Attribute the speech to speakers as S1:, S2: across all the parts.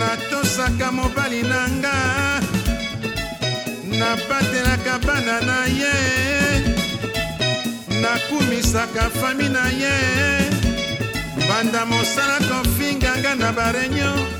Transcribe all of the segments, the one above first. S1: natosaka mobali na nga nabatelaka bana na ye nakumisaka fami na ye banda mosala kofinganga na bareunion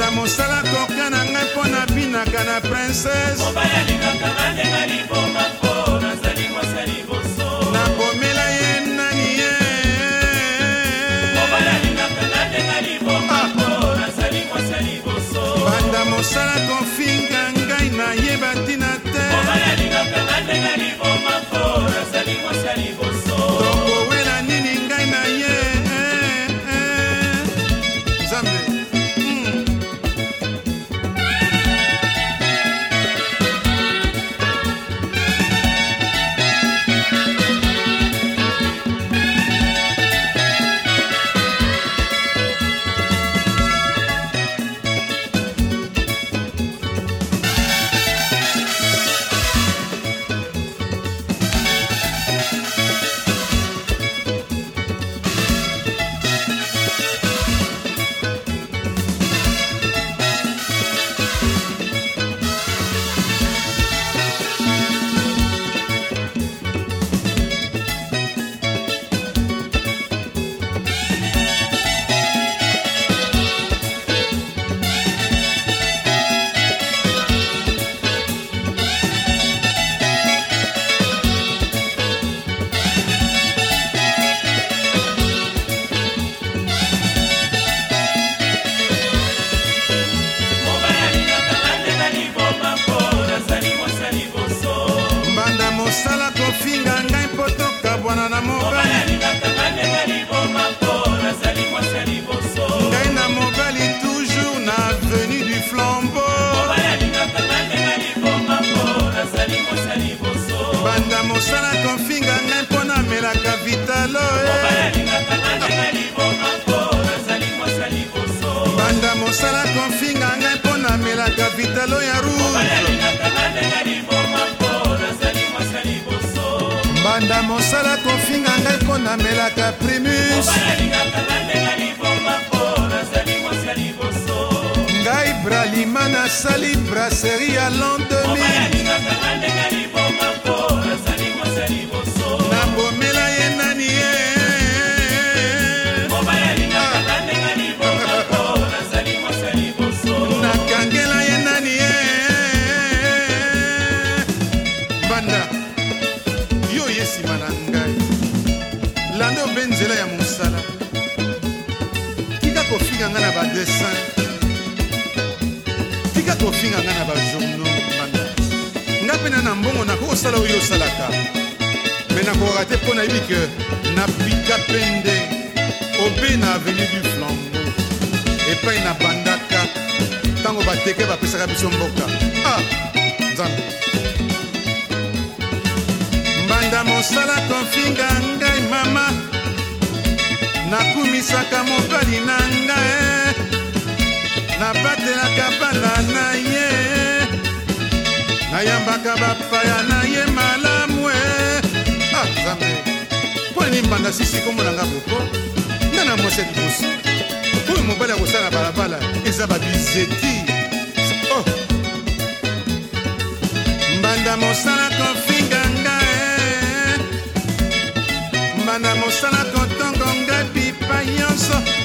S1: banda mosala koka na ngai mpo na binaka na princese banda mosala kofinga ngai mpo namelaka primus ngai bralima nasali braseri ya l'an 2000 kofinga ngai na badessin tika kofinga ngai na bajourno nga mpe na na mbongo nakokosala oyo osalaka me nakokaka te mpo nayebi ke napika pende obe na avenue du flambeau epai na bandaka ntango bateke bapesaka biso mboka ah nzambe mbanda mosala kofinga ngai mama nakumisaka mobali na ngai nabatelaka bana na ye nayambaka bapaya na ye malamu e ah nzambe mpo nini mbanda sisi komonanga boko nda na mwasi ya liboso oyo mobali ya kosala balabala eza babizeti oh. mbanda mosala kofinganga e mbanda mosala dança